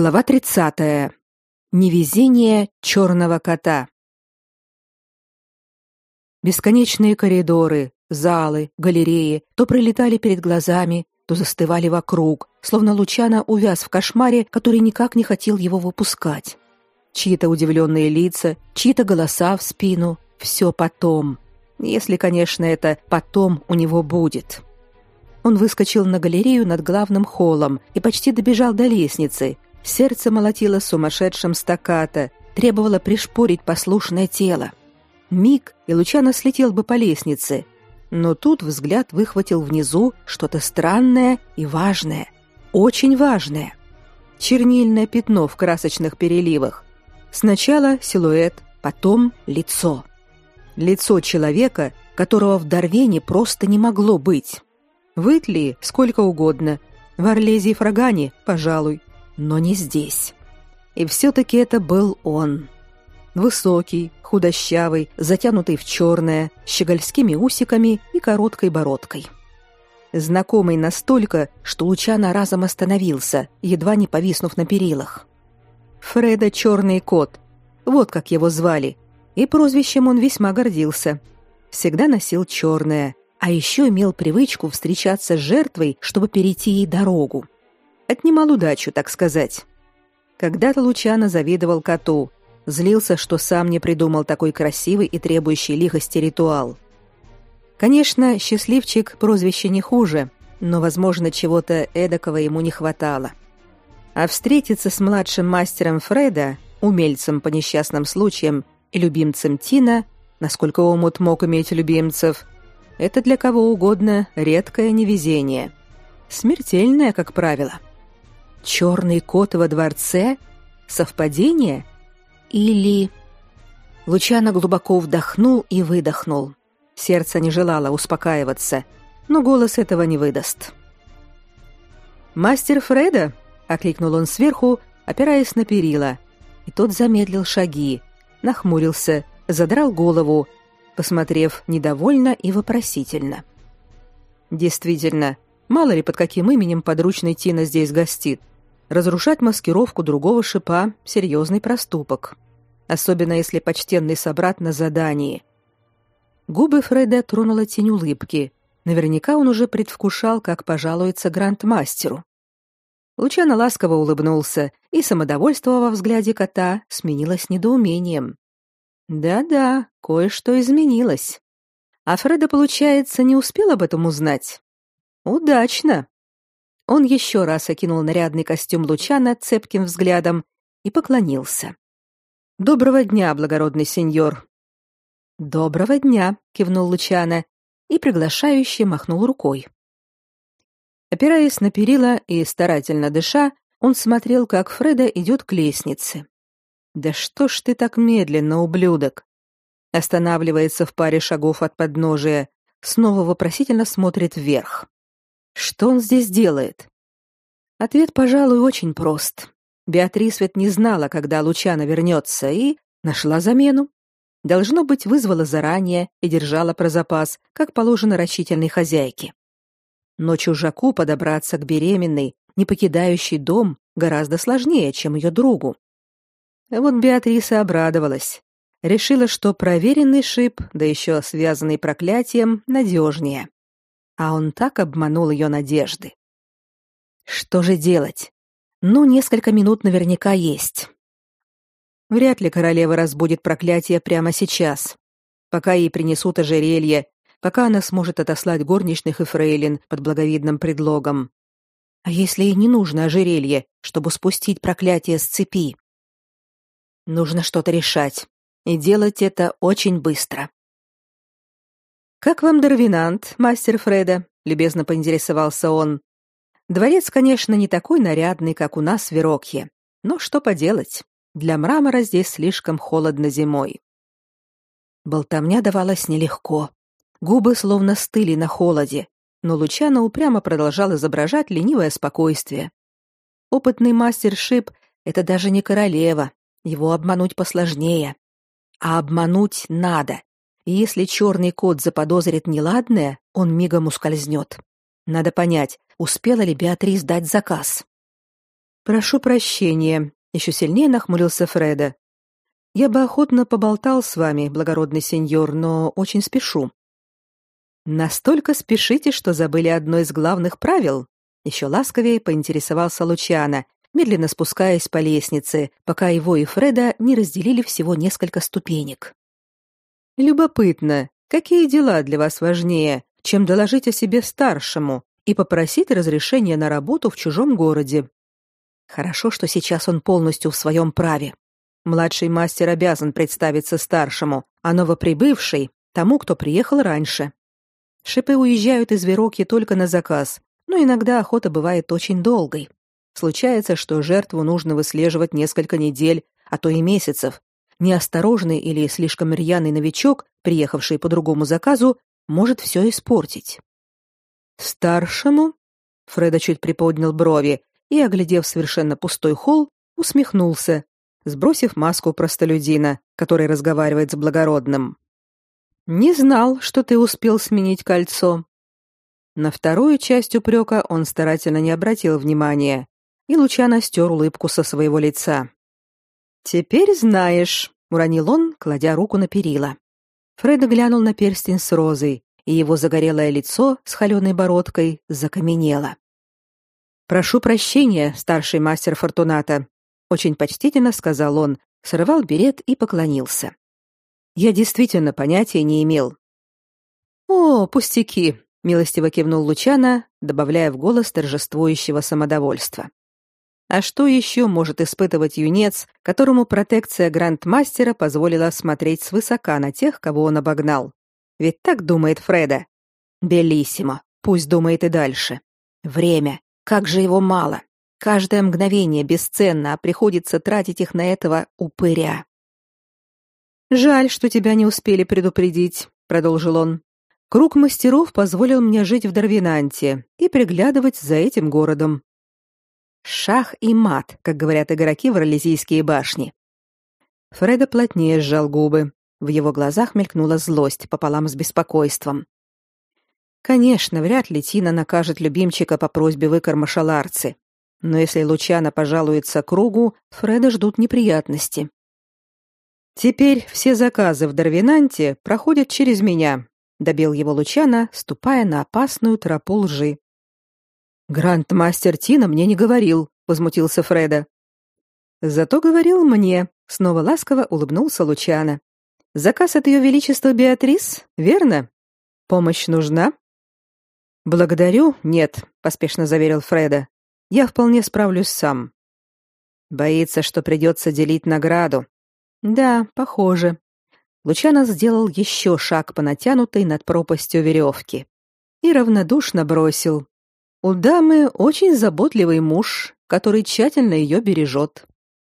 Глава 30. Невезение черного кота. Бесконечные коридоры, залы, галереи то пролетали перед глазами, то застывали вокруг, словно Лучано увяз в кошмаре, который никак не хотел его выпускать. Чьи-то удивленные лица, чьи-то голоса в спину, все потом. Если, конечно, это потом у него будет. Он выскочил на галерею над главным холлом и почти добежал до лестницы, Сердце молотило сумасшедшим стаккато, требовало пришпорить послушное тело. Миг, и Лучано слетел бы по лестнице, но тут взгляд выхватил внизу что-то странное и важное, очень важное. Чернильное пятно в красочных переливах. Сначала силуэт, потом лицо. Лицо человека, которого в Дарвене просто не могло быть. В Итлии сколько угодно, в Орлезе и Фрагане, пожалуй, но не здесь. И все-таки это был он. Высокий, худощавый, затянутый в черное, щегольскими усиками и короткой бородкой. Знакомый настолько, что Лучано разом остановился, едва не повиснув на перилах. Фреда Черный Кот, вот как его звали, и прозвищем он весьма гордился. Всегда носил черное, а еще имел привычку встречаться с жертвой, чтобы перейти ей дорогу отнимал удачу, так сказать. Когда-то Лучано завидовал коту, злился, что сам не придумал такой красивый и требующий лихости ритуал. Конечно, счастливчик прозвище не хуже, но, возможно, чего-то эдакого ему не хватало. А встретиться с младшим мастером Фреда, умельцем по несчастным случаям и любимцем Тина, насколько Омут мог иметь любимцев, это для кого угодно редкое невезение. Смертельное, как правило. — Черный кот во дворце? Совпадение? Или... Лучано глубоко вдохнул и выдохнул. Сердце не желало успокаиваться, но голос этого не выдаст. «Мастер Фреда?» — окликнул он сверху, опираясь на перила. И тот замедлил шаги, нахмурился, задрал голову, посмотрев недовольно и вопросительно. Действительно, мало ли под каким именем подручный Тина здесь гостит. Разрушать маскировку другого шипа — серьезный проступок. Особенно если почтенный собрат на задании. Губы Фреда тронула тень улыбки. Наверняка он уже предвкушал, как пожалуется грандмастеру. Лучано ласково улыбнулся, и самодовольство во взгляде кота сменилось недоумением. Да-да, кое-что изменилось. А Фреда, получается, не успел об этом узнать. Удачно. Он еще раз окинул нарядный костюм Лучана цепким взглядом и поклонился. Доброго дня, благородный сеньор. Доброго дня, кивнул Лучана и приглашающе махнул рукой. Опираясь на перила и старательно дыша, он смотрел, как Фреда идет к лестнице. Да что ж ты так медленно, ублюдок? Останавливается в паре шагов от подножия, снова вопросительно смотрит вверх. Что он здесь делает? Ответ, пожалуй, очень прост. Беатрис ведь не знала, когда Лучано вернется, и нашла замену. Должно быть, вызвала заранее и держала про запас, как положено рачительной хозяйке. Но чужаку подобраться к беременной, не покидающей дом, гораздо сложнее, чем ее другу. Вот Беатриса обрадовалась. Решила, что проверенный шип, да еще связанный проклятием, надежнее а он так обманул ее надежды. Что же делать? Ну, несколько минут наверняка есть. Вряд ли королева разбудит проклятие прямо сейчас. Пока ей принесут ожерелье, пока она сможет отослать горничных и фрейлин под благовидным предлогом. А если ей не нужно ожерелье, чтобы спустить проклятие с цепи? Нужно что-то решать, и делать это очень быстро. Как вам Дарвинант, мастер Фреда? любезно поинтересовался он. Дворец, конечно, не такой нарядный, как у нас в Верокье, но что поделать? Для мрамора здесь слишком холодно зимой. Болтовня давалась нелегко. Губы словно стыли на холоде, но Лучано упрямо продолжал изображать ленивое спокойствие. Опытный мастер Шип — это даже не королева, его обмануть посложнее. А обмануть надо и если черный кот заподозрит неладное, он мигом ускользнет. Надо понять, успела ли Беатрис дать заказ. Прошу прощения, еще сильнее нахмурился Фреда. Я бы охотно поболтал с вами, благородный сеньор, но очень спешу. Настолько спешите, что забыли одно из главных правил. Еще ласковее поинтересовался Лучано, медленно спускаясь по лестнице, пока его и Фреда не разделили всего несколько ступенек. Любопытно, какие дела для вас важнее, чем доложить о себе старшему и попросить разрешения на работу в чужом городе? Хорошо, что сейчас он полностью в своем праве. Младший мастер обязан представиться старшему, а новоприбывший тому, кто приехал раньше. Шипы уезжают из Вероки только на заказ, но иногда охота бывает очень долгой. Случается, что жертву нужно выслеживать несколько недель, а то и месяцев. Неосторожный или слишком рьяный новичок, приехавший по другому заказу, может все испортить. Старшему? Фреда чуть приподнял брови и, оглядев совершенно пустой холл, усмехнулся, сбросив маску простолюдина, который разговаривает с благородным. Не знал, что ты успел сменить кольцо. На вторую часть упрека он старательно не обратил внимания, и Лучано стер улыбку со своего лица. «Теперь знаешь», — уронил он, кладя руку на перила. Фред глянул на перстень с розой, и его загорелое лицо с холеной бородкой закаменело. «Прошу прощения, старший мастер Фортуната», — очень почтительно сказал он, сорвал берет и поклонился. «Я действительно понятия не имел». «О, пустяки», — милостиво кивнул Лучана, добавляя в голос торжествующего самодовольства. А что еще может испытывать юнец, которому протекция грандмастера позволила смотреть свысока на тех, кого он обогнал? Ведь так думает Фреда. Белиссимо. Пусть думает и дальше. Время. Как же его мало. Каждое мгновение бесценно, а приходится тратить их на этого упыря. Жаль, что тебя не успели предупредить, продолжил он. Круг мастеров позволил мне жить в Дарвинанте и приглядывать за этим городом. Шах и мат, как говорят игроки в Ролезийские башни. Фреда плотнее сжал губы. В его глазах мелькнула злость пополам с беспокойством. Конечно, вряд ли Тина накажет любимчика по просьбе выкормыша Ларцы. Но если Лучана пожалуется кругу, Фреда ждут неприятности. Теперь все заказы в Дарвинанте проходят через меня, добил его Лучана, ступая на опасную тропу лжи. Гранд-мастер Тина мне не говорил, возмутился Фреда. Зато говорил мне, снова ласково улыбнулся Лучана. Заказ от ее величества Беатрис, верно? Помощь нужна? Благодарю, нет, поспешно заверил Фреда. Я вполне справлюсь сам. Боится, что придется делить награду. Да, похоже. Лучано сделал еще шаг по натянутой над пропастью веревки и равнодушно бросил: у дамы очень заботливый муж, который тщательно ее бережет.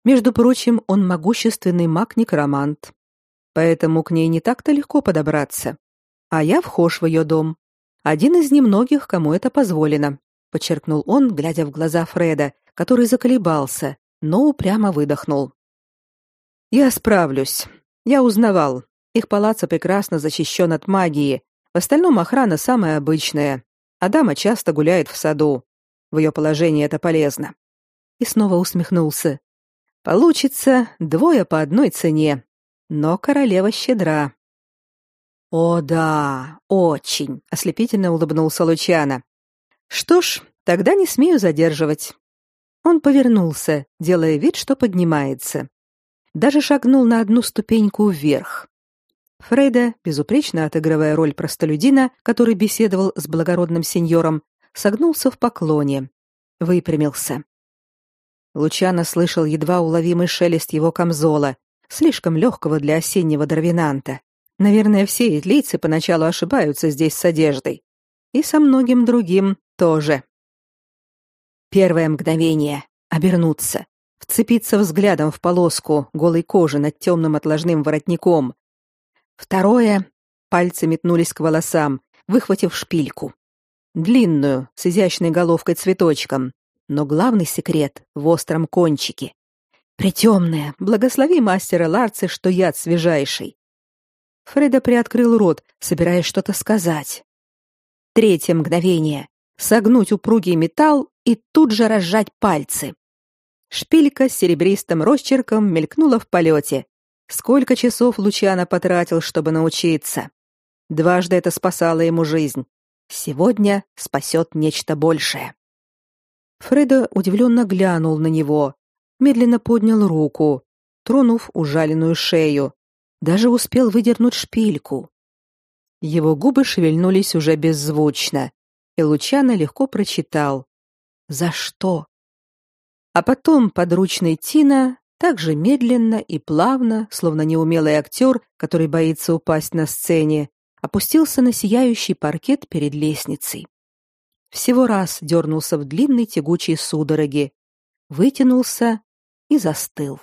Между прочим, он могущественный маг-некромант. Поэтому к ней не так-то легко подобраться. А я вхож в ее дом. Один из немногих, кому это позволено, подчеркнул он, глядя в глаза Фреда, который заколебался, но упрямо выдохнул. Я справлюсь. Я узнавал. Их палац прекрасно защищен от магии. В остальном охрана самая обычная, а дама часто гуляет в саду. В ее положении это полезно. И снова усмехнулся. Получится двое по одной цене, но королева щедра. О да, очень, ослепительно улыбнулся Лучано. Что ж, тогда не смею задерживать. Он повернулся, делая вид, что поднимается. Даже шагнул на одну ступеньку вверх. Фрейда, безупречно отыгрывая роль простолюдина, который беседовал с благородным сеньором, согнулся в поклоне, выпрямился. Лучано слышал едва уловимый шелест его камзола, слишком легкого для осеннего дарвинанта. Наверное, все итлийцы поначалу ошибаются здесь с одеждой. И со многим другим тоже. Первое мгновение — обернуться, вцепиться взглядом в полоску голой кожи над темным отложным воротником, Второе пальцы метнулись к волосам, выхватив шпильку. Длинную, с изящной головкой-цветочком, но главный секрет в остром кончике. Притемная, благослови мастера Ларцы, что яд свежайший. Фреда приоткрыл рот, собираясь что-то сказать. Третье мгновение. Согнуть упругий металл и тут же разжать пальцы. Шпилька с серебристым росчерком мелькнула в полете. Сколько часов Лучано потратил, чтобы научиться. Дважды это спасало ему жизнь. Сегодня спасет нечто большее. Фредо удивленно глянул на него, медленно поднял руку, тронув ужаленную шею, даже успел выдернуть шпильку. Его губы шевельнулись уже беззвучно, и Лучано легко прочитал: "За что?" А потом подручный Тина также медленно и плавно, словно неумелый актер, который боится упасть на сцене, опустился на сияющий паркет перед лестницей. Всего раз дернулся в длинной тягучей судороге, вытянулся и застыл.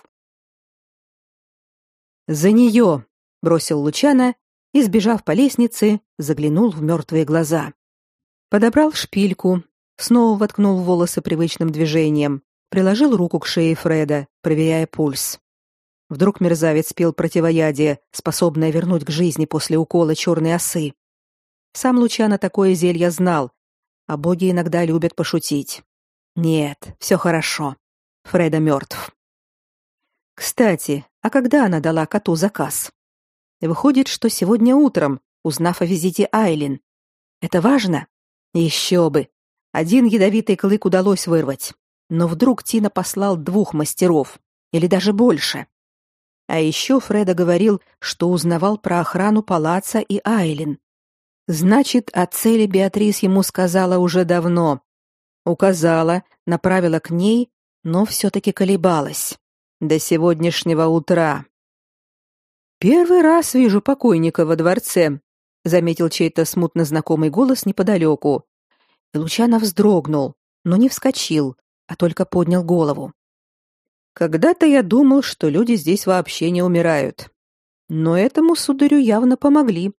«За нее!» — бросил Лучана и, сбежав по лестнице, заглянул в мертвые глаза. Подобрал шпильку, снова воткнул волосы привычным движением, приложил руку к шее Фреда, проверяя пульс. Вдруг мерзавец пил противоядие, способное вернуть к жизни после укола черной осы. Сам Лучано такое зелье знал, а боги иногда любят пошутить. Нет, все хорошо. Фреда мертв. Кстати, а когда она дала коту заказ? Выходит, что сегодня утром, узнав о визите Айлин. Это важно? Еще бы. Один ядовитый клык удалось вырвать. Но вдруг Тина послал двух мастеров, или даже больше. А еще Фреда говорил, что узнавал про охрану палаца и Айлин. Значит, о цели Беатрис ему сказала уже давно. Указала, направила к ней, но все-таки колебалась. До сегодняшнего утра. «Первый раз вижу покойника во дворце», — заметил чей-то смутно знакомый голос неподалеку. И Лучано вздрогнул, но не вскочил, а только поднял голову. Когда-то я думал, что люди здесь вообще не умирают. Но этому сударю явно помогли.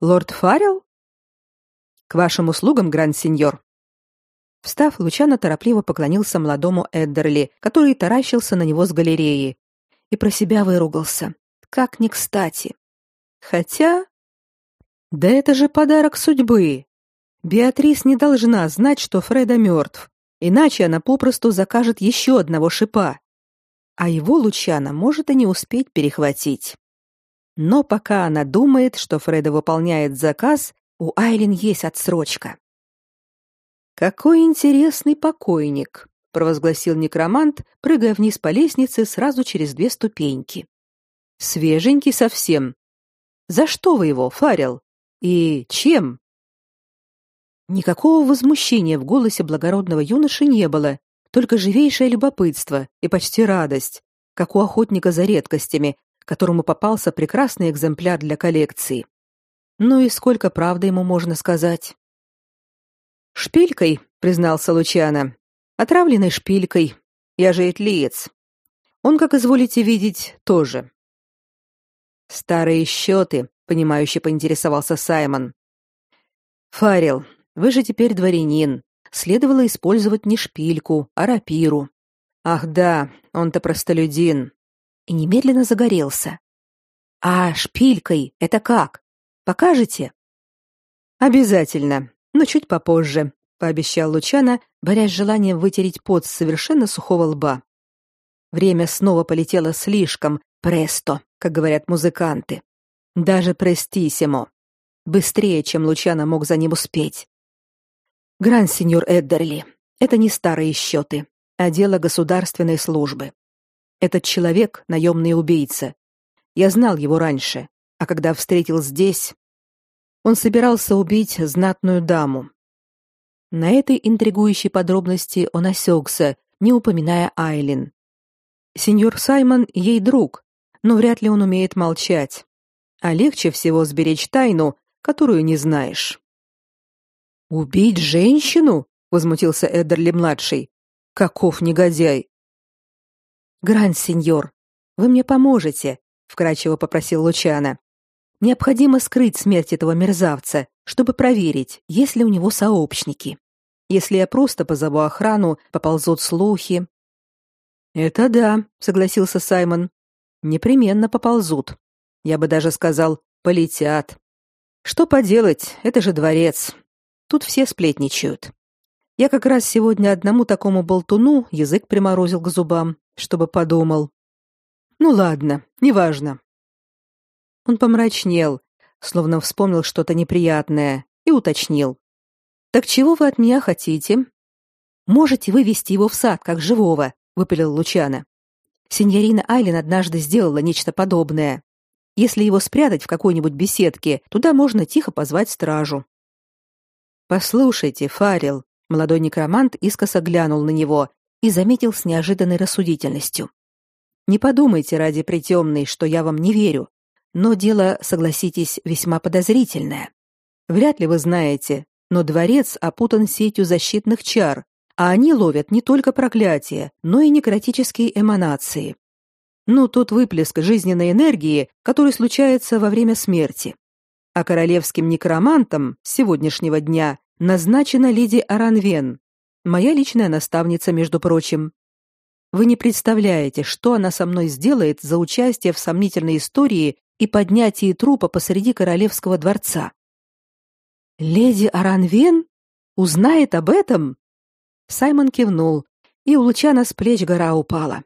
Лорд Фаррелл? К вашим услугам, гранд-сеньор. Встав, Лучано торопливо поклонился молодому Эддерли, который таращился на него с галереи, и про себя выругался. Как ни кстати. Хотя... Да это же подарок судьбы. Беатрис не должна знать, что Фреда мертв иначе она попросту закажет еще одного шипа. А его Лучана может и не успеть перехватить. Но пока она думает, что Фреда выполняет заказ, у Айлин есть отсрочка. Какой интересный покойник, провозгласил некромант, прыгая вниз по лестнице сразу через две ступеньки. Свеженький совсем. За что вы его, Фарел? И чем? Никакого возмущения в голосе благородного юноши не было, только живейшее любопытство и почти радость, как у охотника за редкостями, которому попался прекрасный экземпляр для коллекции. Ну и сколько правды ему можно сказать? Шпилькой, признался Лучано. Отравленной шпилькой. Я же итлиец. Он, как изволите видеть, тоже. Старые счеты, понимающе поинтересовался Саймон. Фарил, вы же теперь дворянин. Следовало использовать не шпильку, а рапиру. Ах да, он-то простолюдин. И немедленно загорелся. А шпилькой это как? Покажете? Обязательно, но чуть попозже, пообещал Лучано, борясь с желанием вытереть пот с совершенно сухого лба. Время снова полетело слишком престо, как говорят музыканты. Даже престисимо. Быстрее, чем Лучано мог за ним успеть. Гран-сеньор Эддерли, это не старые счеты, а дело государственной службы. Этот человек — наемный убийца. Я знал его раньше, а когда встретил здесь... Он собирался убить знатную даму. На этой интригующей подробности он осекся, не упоминая Айлин. Сеньор Саймон ей друг, но вряд ли он умеет молчать. А легче всего сберечь тайну, которую не знаешь. Убить женщину? возмутился Эддерли младший. Каков негодяй! Гранд-сеньор, вы мне поможете, вкрадчиво попросил Лучано. Необходимо скрыть смерть этого мерзавца, чтобы проверить, есть ли у него сообщники. Если я просто позову охрану, поползут слухи. Это да, согласился Саймон. Непременно поползут. Я бы даже сказал, полетят. Что поделать, это же дворец. Тут все сплетничают. Я как раз сегодня одному такому болтуну язык приморозил к зубам, чтобы подумал. Ну ладно, неважно. Он помрачнел, словно вспомнил что-то неприятное, и уточнил. Так чего вы от меня хотите? Можете вывести его в сад как живого, выпалил Лучана. Синьорина Айлен однажды сделала нечто подобное. Если его спрятать в какой-нибудь беседке, туда можно тихо позвать стражу. Послушайте, Фарил, молодой некромант искоса глянул на него и заметил с неожиданной рассудительностью. Не подумайте ради притемной, что я вам не верю, но дело, согласитесь, весьма подозрительное. Вряд ли вы знаете, но дворец опутан сетью защитных чар, а они ловят не только проклятия, но и некротические эманации. Ну, тут выплеск жизненной энергии, который случается во время смерти. А королевским некромантом сегодняшнего дня назначена леди Аранвен, моя личная наставница, между прочим. Вы не представляете, что она со мной сделает за участие в сомнительной истории и поднятии трупа посреди королевского дворца. Леди Аранвен узнает об этом? Саймон кивнул, и у Лучана с плеч гора упала.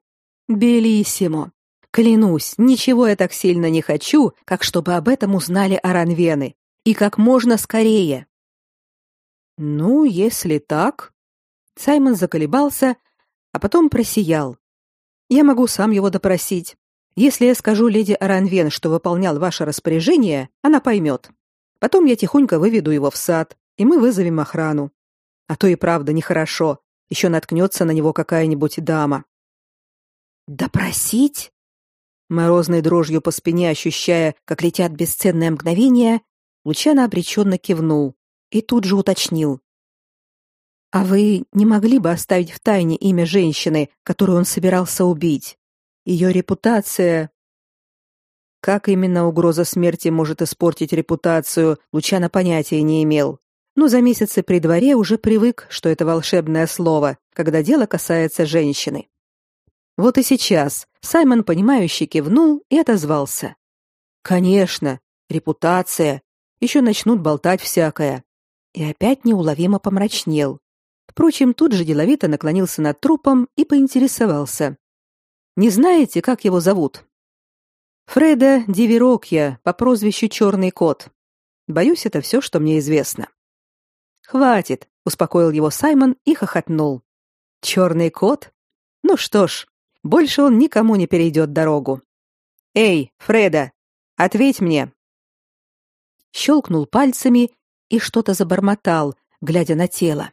Белиссимо. Клянусь, ничего я так сильно не хочу, как чтобы об этом узнали Аранвены, и как можно скорее. Ну, если так, Саймон заколебался, а потом просиял. Я могу сам его допросить. Если я скажу леди Аранвен, что выполнял ваше распоряжение, она поймет. Потом я тихонько выведу его в сад, и мы вызовем охрану. А то и правда нехорошо. Еще наткнется на него какая-нибудь дама. Допросить? Морозной дрожью по спине ощущая, как летят бесценные мгновения, Лучано обреченно кивнул и тут же уточнил. «А вы не могли бы оставить в тайне имя женщины, которую он собирался убить? Ее репутация...» Как именно угроза смерти может испортить репутацию, Лучано понятия не имел но за месяцы при дворе уже привык, что это волшебное слово, когда дело касается женщины. Вот и сейчас Саймон понимающе кивнул и отозвался. Конечно, репутация, еще начнут болтать всякое. И опять неуловимо помрачнел. Впрочем, тут же деловито наклонился над трупом и поинтересовался: "Не знаете, как его зовут?" Фреда Диверокья по прозвищу Черный кот. Боюсь, это все, что мне известно. Хватит, успокоил его Саймон и хохотнул. Черный кот? Ну что ж, больше он никому не перейдет дорогу. Эй, Фреда, ответь мне. Щелкнул пальцами и что-то забормотал, глядя на тело.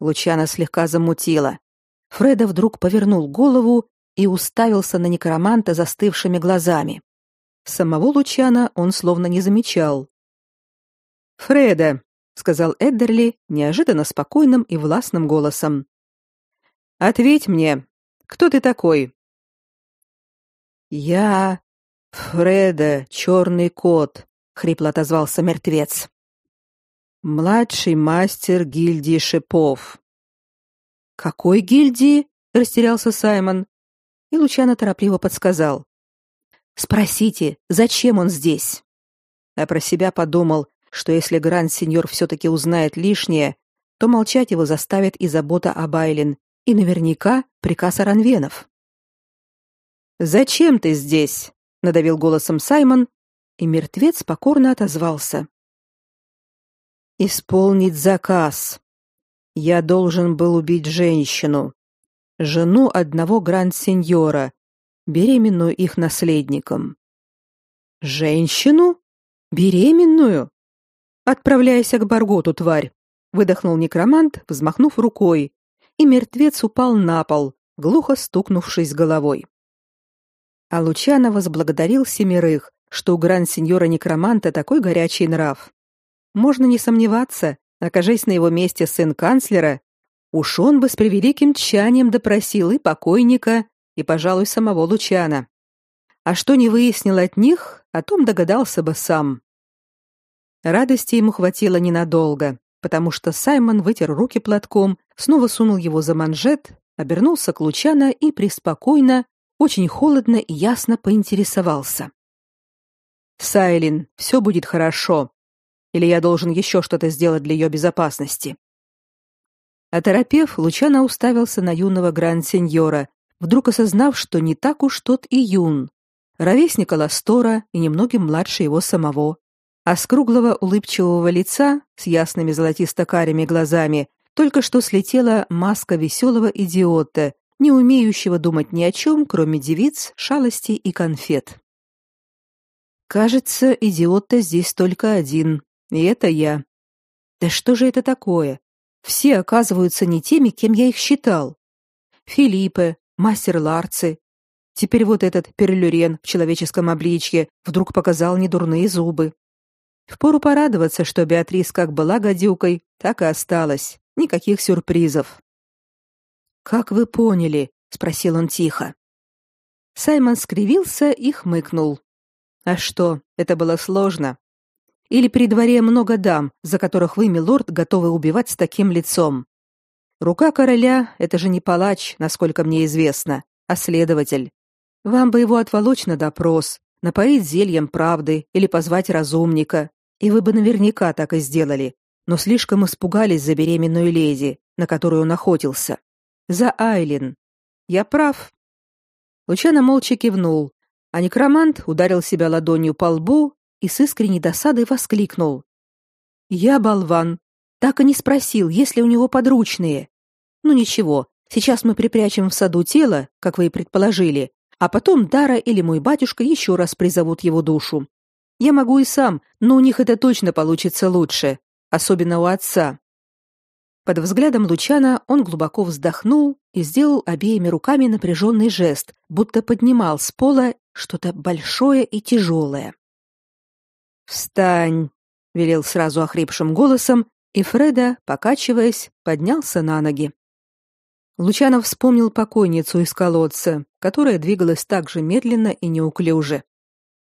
Лучана слегка замутила. Фреда вдруг повернул голову и уставился на некроманта застывшими глазами. Самого Лучана он словно не замечал. Фреда, сказал Эддерли неожиданно спокойным и властным голосом. Ответь мне, кто ты такой? Я Фреда, черный кот, хрипло отозвался мертвец. Младший мастер гильдии шипов. Какой гильдии? растерялся Саймон. И Лучано торопливо подсказал: Спросите, зачем он здесь? А про себя подумал, что если гранд-сеньор все-таки узнает лишнее, то молчать его заставит и забота о Байлен, и наверняка приказ Аранвенов. «Зачем ты здесь?» — надавил голосом Саймон, и мертвец покорно отозвался. «Исполнить заказ. Я должен был убить женщину, жену одного гранд-сеньора, беременную их наследником». «Женщину? Беременную?» Отправляйся к Барготу, тварь, выдохнул некромант, взмахнув рукой, и мертвец упал на пол, глухо стукнувшись головой. А Лучано возблагодарил семерых, что у гранд-сеньора некроманта такой горячий нрав. Можно не сомневаться, окажись на его месте сын канцлера, уж он бы с превеликим тщанием допросил и покойника, и, пожалуй, самого Лучана. А что не выяснил от них, о том догадался бы сам. Радости ему хватило ненадолго, потому что Саймон вытер руки платком, снова сунул его за манжет, обернулся к Лучана и преспокойно, очень холодно и ясно поинтересовался. «Сайлин, все будет хорошо. Или я должен еще что-то сделать для ее безопасности?» Оторопев, Лучано уставился на юного гранд-сеньора, вдруг осознав, что не так уж тот и юн. Ровесник Аластора и немногим младше его самого. А с круглого улыбчивого лица, с ясными золотисто-карими глазами, только что слетела маска веселого идиота, не умеющего думать ни о чем, кроме девиц, шалостей и конфет. Кажется, идиот-то здесь только один, и это я. Да что же это такое? Все оказываются не теми, кем я их считал. Филиппе, мастер Ларци. Теперь вот этот Перлюрен в человеческом обличье вдруг показал недурные зубы. Впору порадоваться, что Беатрис как была гадюкой, так и осталась. Никаких сюрпризов. Как вы поняли? спросил он тихо. Саймон скривился и хмыкнул. А что, это было сложно? Или при дворе много дам, за которых вы, милорд, готовы убивать с таким лицом? Рука короля это же не палач, насколько мне известно, а следователь. Вам бы его отволочь на допрос, напоить зельем правды или позвать разумника, и вы бы наверняка так и сделали, но слишком испугались за беременную леди, на которую он охотился. За Айлин. Я прав. Лучано молча кивнул, а некромант ударил себя ладонью по лбу и с искренней досадой воскликнул: "Я болван, так и не спросил, есть ли у него подручные. Ну ничего, сейчас мы припрячем в саду тело, как вы и предположили, а потом Дара или мой батюшка еще раз призовут его душу. Я могу и сам, но у них это точно получится лучше, особенно у отца. Под взглядом Лучана он глубоко вздохнул и сделал обеими руками напряженный жест, будто поднимал с пола что-то большое и тяжелое. «Встань!» — велел сразу охрипшим голосом, и Фреда, покачиваясь, поднялся на ноги. Лучанов вспомнил покойницу из колодца, которая двигалась так же медленно и неуклюже.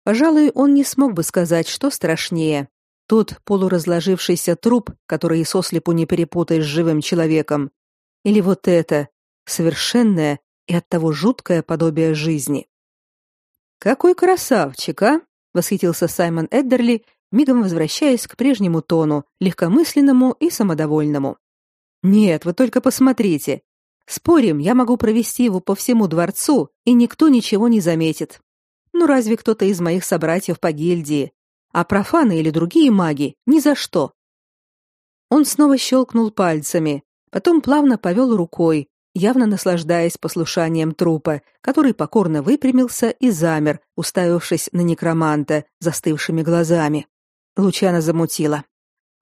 Пожалуй, он не смог бы сказать, что страшнее. Тот полуразложившийся труп, который и сослепу не перепутаешь с живым человеком, или вот это, совершенное и оттого жуткое подобие жизни. «Какой красавчик, а!» — восхитился Саймон Эддерли, мигом возвращаясь к прежнему тону, легкомысленному и самодовольному. «Нет, вы только посмотрите. Спорим, я могу провести его по всему дворцу, и никто ничего не заметит. Ну разве кто-то из моих собратьев по гильдии, а профаны или другие маги ни за что. Он снова щелкнул пальцами, потом плавно повел рукой, явно наслаждаясь послушанием трупа, который покорно выпрямился и замер, уставившись на некроманта застывшими глазами. Лучана замутила.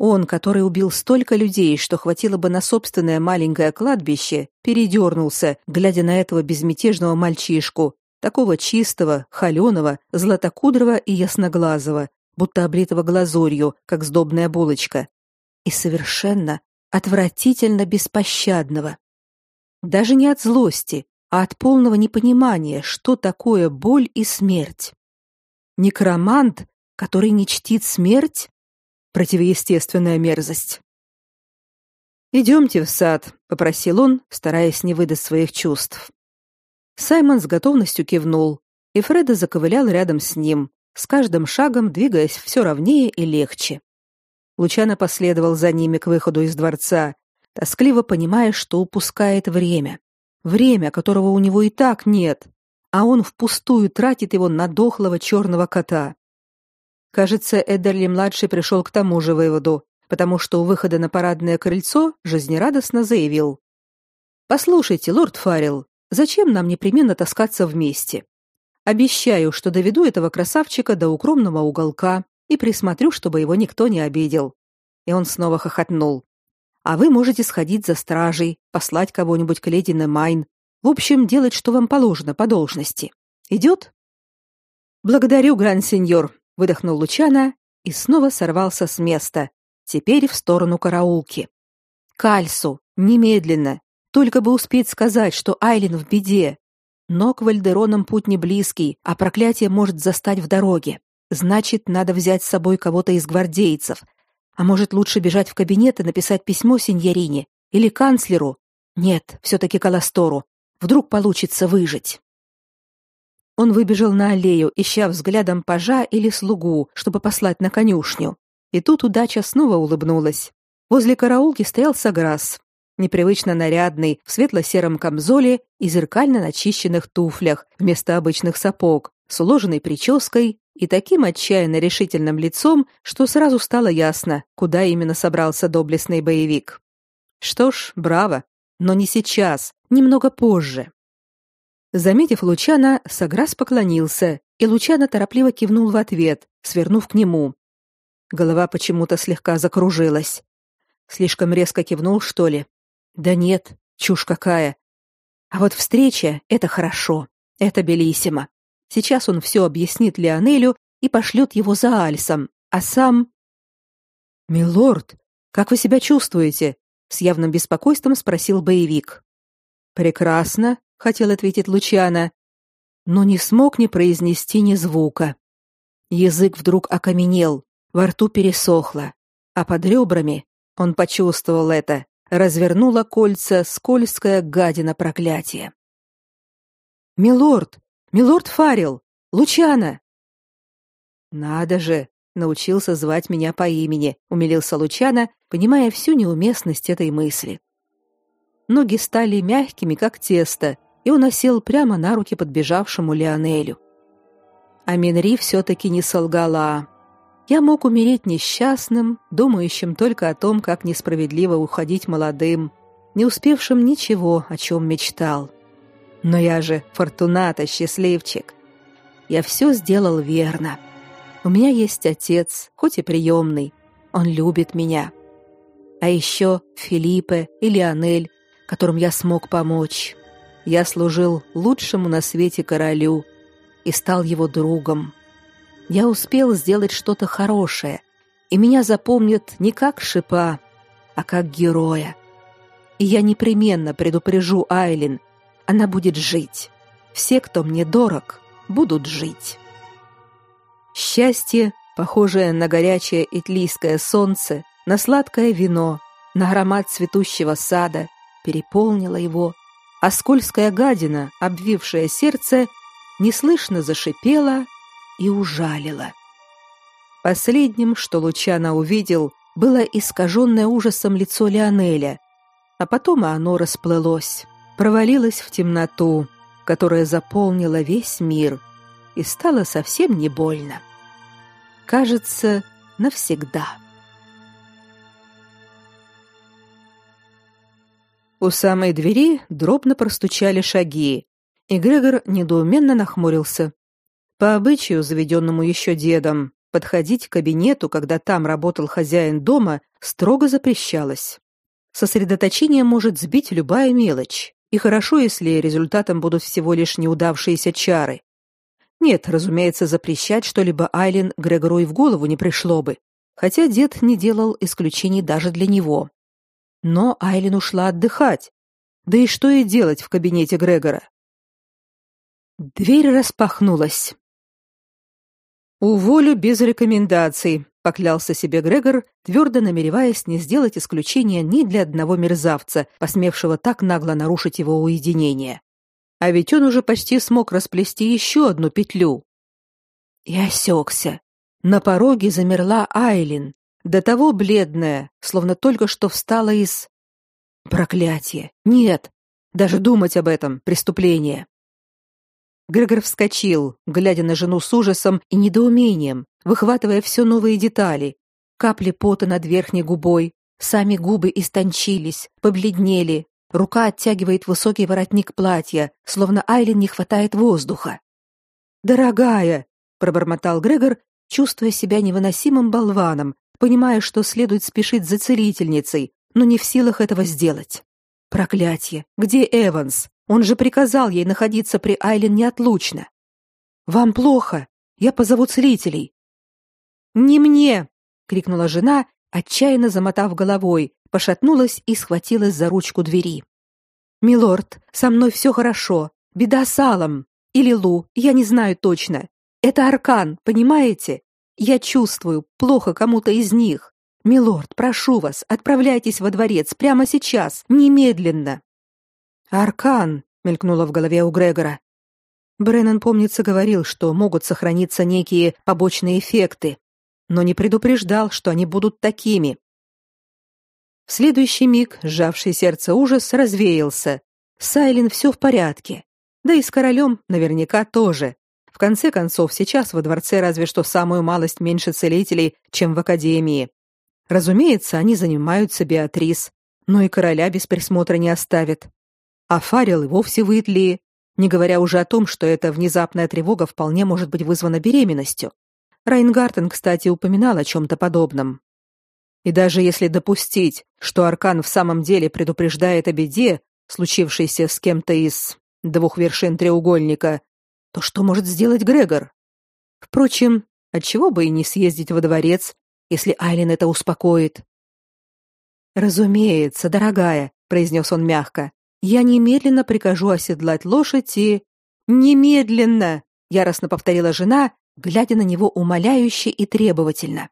Он, который убил столько людей, что хватило бы на собственное маленькое кладбище, передернулся, глядя на этого безмятежного мальчишку, такого чистого, холеного, златокудрого и ясноглазого, будто облитого глазурью, как сдобная булочка, и совершенно отвратительно беспощадного. Даже не от злости, а от полного непонимания, что такое боль и смерть. Некромант, который не чтит смерть, противоестественная мерзость. «Идемте в сад», — попросил он, стараясь не выдать своих чувств. Саймон с готовностью кивнул, и Фреда заковылял рядом с ним, с каждым шагом двигаясь все ровнее и легче. Лучано последовал за ними к выходу из дворца, тоскливо понимая, что упускает время. Время, которого у него и так нет, а он впустую тратит его на дохлого черного кота. Кажется, Эдерли-младший пришел к тому же выводу, потому что у выхода на парадное крыльцо жизнерадостно заявил. «Послушайте, лорд Фаррелл, зачем нам непременно таскаться вместе? Обещаю, что доведу этого красавчика до укромного уголка и присмотрю, чтобы его никто не обидел». И он снова хохотнул. «А вы можете сходить за стражей, послать кого-нибудь к леди Немайн. В общем, делать, что вам положено по должности. Идет?» «Благодарю, гранд-сеньор», выдохнул Лучана и снова сорвался с места, теперь в сторону караулки. Кальсу, немедленно, только бы успеть сказать, что Айлин в беде. Но к Вальдеронам путь не близкий, а проклятие может застать в дороге. Значит, надо взять с собой кого-то из гвардейцев. А может, лучше бежать в кабинет и написать письмо сеньорине или канцлеру? Нет, все-таки Каластору. Вдруг получится выжить. Он выбежал на аллею, ища взглядом пажа или слугу, чтобы послать на конюшню. И тут удача снова улыбнулась. Возле караулки стоял Саграс. непривычно нарядный в светло-сером камзоле и зеркально начищенных туфлях вместо обычных сапог, с уложенной прической и таким отчаянно решительным лицом, что сразу стало ясно, куда именно собрался доблестный боевик. Что ж, браво, но не сейчас, немного позже. Заметив Лучана, Саграс поклонился, и Лучана торопливо кивнул в ответ, свернув к нему. Голова почему-то слегка закружилась. Слишком резко кивнул, что ли? Да нет, чушь какая. А вот встреча это хорошо. Это белиссимо. Сейчас он все объяснит Леонелю и пошлет его за Альсом, а сам Милорд, как вы себя чувствуете? с явным беспокойством спросил боевик. Прекрасно, хотел ответить Лучана, но не смог ни произнести ни звука. Язык вдруг окаменел, во рту пересохло, а под ребрами он почувствовал это, развернула кольца скользкая гадина проклятия. Милорд, милорд Фарил, Лучана. Надо же, научился звать меня по имени, умилился Лучана, понимая всю неуместность этой мысли. Ноги стали мягкими, как тесто, и он осел прямо на руки подбежавшему Леонелю. А Минри все-таки не солгала. Я мог умереть несчастным, думающим только о том, как несправедливо уходить молодым, не успевшим ничего, о чем мечтал. Но я же фортуната, счастливчик. Я все сделал верно. У меня есть отец, хоть и приемный. Он любит меня. А еще Филиппе и Леонель, которым я смог помочь. Я служил лучшему на свете королю и стал его другом. Я успел сделать что-то хорошее, и меня запомнят не как шипа, а как героя. И я непременно предупрежу Айлин, она будет жить. Все, кто мне дорог, будут жить. Счастье, похожее на горячее итлийское солнце, на сладкое вино, на аромат цветущего сада, переполнило его, а скользкая гадина, обвившая сердце, неслышно зашипела и ужалила. Последним, что Лучано увидел, было искаженное ужасом лицо Леонеля, а потом оно расплылось, провалилось в темноту, которая заполнила весь мир, и стало совсем не больно. Кажется, навсегда. У самой двери дробно простучали шаги, и Грегор недоуменно нахмурился. По обычаю, заведенному еще дедом, подходить к кабинету, когда там работал хозяин дома, строго запрещалось. Сосредоточение может сбить любая мелочь, и хорошо, если результатом будут всего лишь неудавшиеся чары. Нет, разумеется, запрещать что-либо Айлин Грегору и в голову не пришло бы, хотя дед не делал исключений даже для него. Но Айлин ушла отдыхать. Да и что ей делать в кабинете Грегора? Дверь распахнулась. Уволю без рекомендаций, поклялся себе Грегор, твердо намереваясь не сделать исключения ни для одного мерзавца, посмевшего так нагло нарушить его уединение. А ведь он уже почти смог расплести еще одну петлю. И осекся. На пороге замерла Айлин, до того бледная, словно только что встала из проклятие. Нет, даже думать об этом преступление. Грегор вскочил, глядя на жену с ужасом и недоумением, выхватывая все новые детали. Капли пота над верхней губой, сами губы истончились, побледнели, рука оттягивает высокий воротник платья, словно Айлин не хватает воздуха. «Дорогая!» — пробормотал Грегор, чувствуя себя невыносимым болваном, понимая, что следует спешить за целительницей, но не в силах этого сделать. Проклятье! Где Эванс? Он же приказал ей находиться при Айлен неотлучно. Вам плохо? Я позову целителей. Не мне, крикнула жена, отчаянно замотав головой, пошатнулась и схватилась за ручку двери. Милорд, со мной все хорошо. Беда с Алом или Лу, я не знаю точно. Это аркан, понимаете? Я чувствую, плохо кому-то из них. Милорд, прошу вас, отправляйтесь во дворец прямо сейчас, немедленно. Аркан, мелькнуло в голове у Грегора. Бреннан, помнится, говорил, что могут сохраниться некие побочные эффекты, но не предупреждал, что они будут такими. В следующий миг сжавший сердце ужас развеялся. С Айлин все в порядке. Да и с королем наверняка тоже. В конце концов, сейчас во дворце разве что самую малость меньше целителей, чем в академии. Разумеется, они занимаются Беатрис, но и короля без присмотра не оставят. А Фарил и вовсе в Итлии, не говоря уже о том, что эта внезапная тревога вполне может быть вызвана беременностью. Райнгартен, кстати, упоминал о чем-то подобном. И даже если допустить, что Аркан в самом деле предупреждает о беде, случившейся с кем-то из двух вершин треугольника, то что может сделать Грегор? Впрочем, отчего бы и не съездить во дворец, если Айлин это успокоит. Разумеется, дорогая, произнес он мягко. Я немедленно прикажу оседлать лошадь и немедленно, яростно повторила жена, глядя на него умоляюще и требовательно.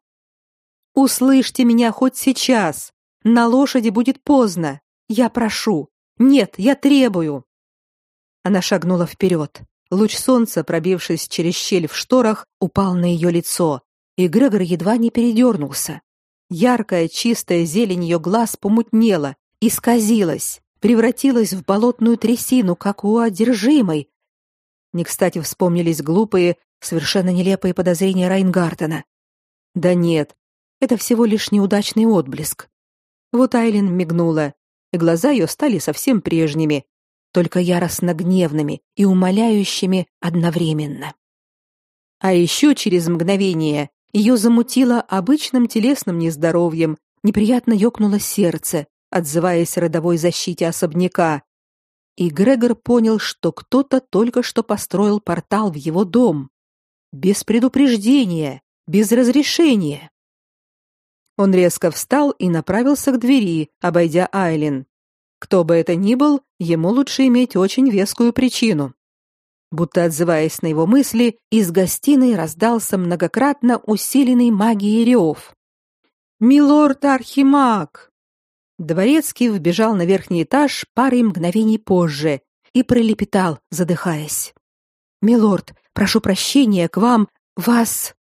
Услышьте меня хоть сейчас. На лошади будет поздно. Я прошу. Нет, я требую. Она шагнула вперед. Луч солнца, пробившись через щель в шторах, упал на ее лицо, и Грегор едва не передернулся. Яркая, чистая зелень ее глаз помутнела, исказилась, превратилась в болотную трясину, как у одержимой. Не кстати вспомнились глупые, совершенно нелепые подозрения Райнгартена. Да нет, это всего лишь неудачный отблеск. Вот Айлин мигнула, и глаза ее стали совсем прежними, только яростно гневными и умоляющими одновременно. А еще через мгновение ее замутило обычным телесным нездоровьем, неприятно ёкнуло сердце, отзываясь родовой защите особняка. И Грегор понял, что кто-то только что построил портал в его дом. Без предупреждения, без разрешения. Он резко встал и направился к двери, обойдя Айлин. Кто бы это ни был, ему лучше иметь очень вескую причину. Будто отзываясь на его мысли, из гостиной раздался многократно усиленный магией рев. «Милорд Архимаг!» Дворецкий вбежал на верхний этаж парой мгновений позже и пролепетал, задыхаясь. «Милорд, прошу прощения, к вам... вас...»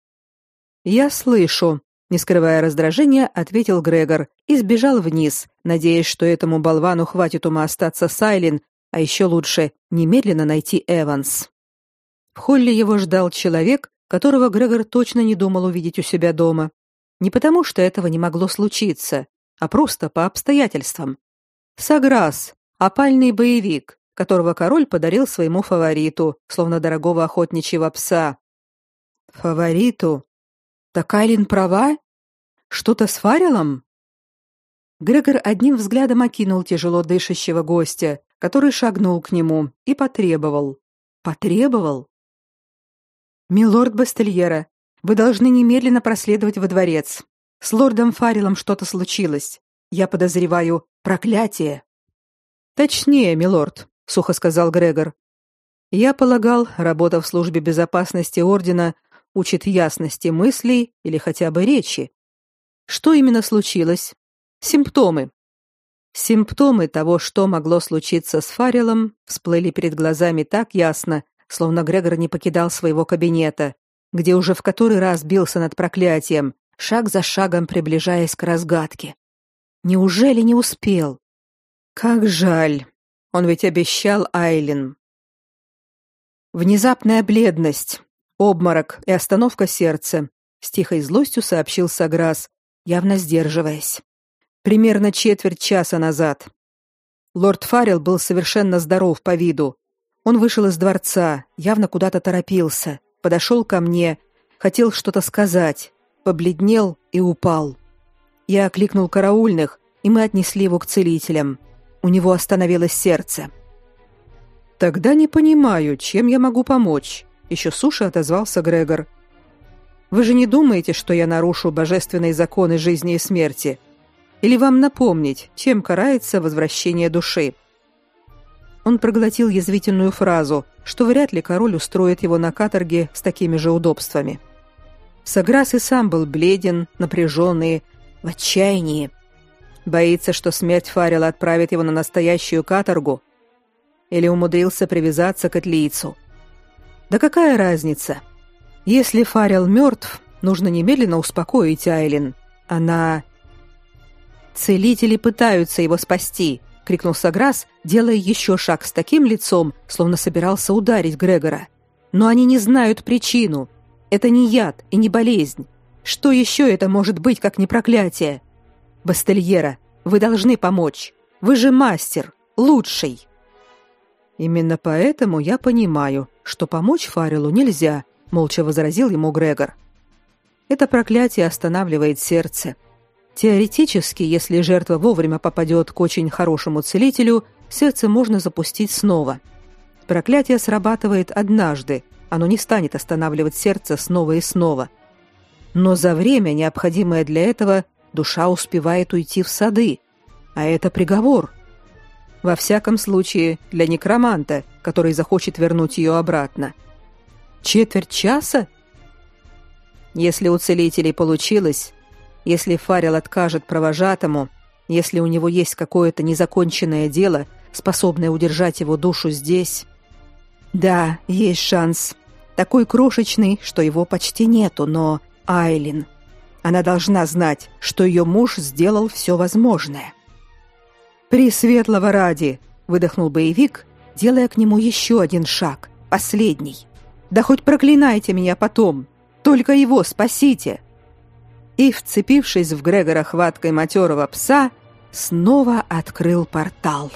«Я слышу», — не скрывая раздражения, ответил Грегор и сбежал вниз, надеясь, что этому болвану хватит ума остаться с Айлин а еще лучше немедленно найти Эванс. В холле его ждал человек, которого Грегор точно не думал увидеть у себя дома. Не потому, что этого не могло случиться, а просто по обстоятельствам. Саграс, опальный боевик, которого король подарил своему фавориту, словно дорогого охотничьего пса. Фавориту? Так Айлин права? Что-то с Фарелом? Грегор одним взглядом окинул тяжело дышащего гостя, который шагнул к нему и потребовал. Потребовал? «Милорд Бастельера, вы должны немедленно проследовать во дворец. С лордом Фарилом что-то случилось. Я подозреваю проклятие». «Точнее, милорд», — сухо сказал Грегор. «Я полагал, работа в службе безопасности Ордена учит ясности мыслей или хотя бы речи. Что именно случилось? Симптомы. Симптомы того, что могло случиться с Фарелом, всплыли перед глазами так ясно, словно Грегор не покидал своего кабинета, где уже в который раз бился над проклятием, шаг за шагом приближаясь к разгадке. Неужели не успел? Как жаль. Он ведь обещал Айлин. Внезапная бледность, обморок и остановка сердца, с тихой злостью сообщил Саграс, явно сдерживаясь примерно четверть часа назад. Лорд Фаррелл был совершенно здоров по виду. Он вышел из дворца, явно куда-то торопился, подошел ко мне, хотел что-то сказать, побледнел и упал. Я окликнул караульных, и мы отнесли его к целителям. У него остановилось сердце. Тогда не понимаю, чем я могу помочь, еще суше отозвался Грегор. Вы же не думаете, что я нарушу божественные законы жизни и смерти? Или вам напомнить, чем карается возвращение души? Он проглотил язвительную фразу, что вряд ли король устроит его на каторге с такими же удобствами. Саграс и сам был бледен, напряженный, в отчаянии. Боится, что смерть Фарила отправит его на настоящую каторгу? Или умудрился привязаться к отлийцу? Да какая разница? Если Фарил мертв, нужно немедленно успокоить Айлин. Она Целители пытаются его спасти, крикнул Саграс, делая еще шаг с таким лицом, словно собирался ударить Грегора. Но они не знают причину. Это не яд и не болезнь. Что еще это может быть, как не проклятие? Бастельера, вы должны помочь. Вы же мастер, лучший. Именно поэтому я понимаю, что помочь Фарилу нельзя, молча возразил ему Грегор. Это проклятие останавливает сердце. Теоретически, если жертва вовремя попадет к очень хорошему целителю, сердце можно запустить снова. Проклятие срабатывает однажды, оно не станет останавливать сердце снова и снова. Но за время, необходимое для этого, душа успевает уйти в сады, а это приговор. Во всяком случае, для некроманта, который захочет вернуть ее обратно. Четверть часа? Если у целителей получилось, если Фарил откажет провожатому, если у него есть какое-то незаконченное дело, способное удержать его душу здесь. Да, есть шанс. Такой крошечный, что его почти нету, но Айлин. Она должна знать, что ее муж сделал все возможное. «Пресветлого ради!» — выдохнул боевик, делая к нему еще один шаг, последний. «Да хоть проклинайте меня потом! Только его спасите!» и, вцепившись в Грегора хваткой матерого пса, снова открыл портал.